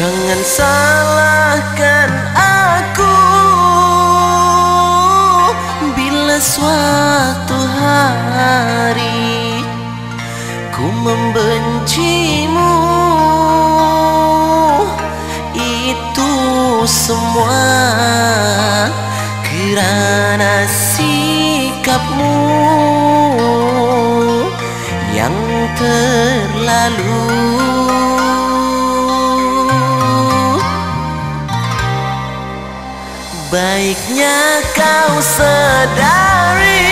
Jangan salahkan aku. Bila suatu hari Ku membencimu Itu semua Kerana sikapmu Yang terlalu Baiknya kau sedari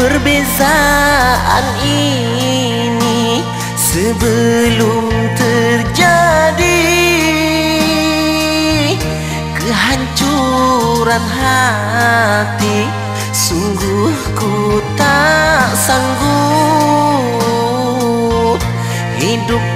Perbezaan ini Sebelum terjadi. Kehancuran hati Sungguh ku tak sanggup. Hidup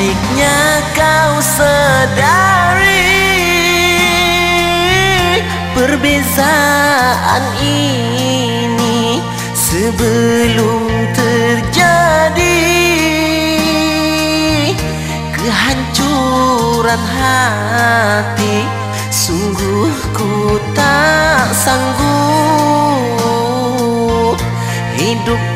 Baiknya kau sedari Perbezaan ini Sebelum terjadi. Kehancuran hati Sungguh ku tak sanggup. Hidup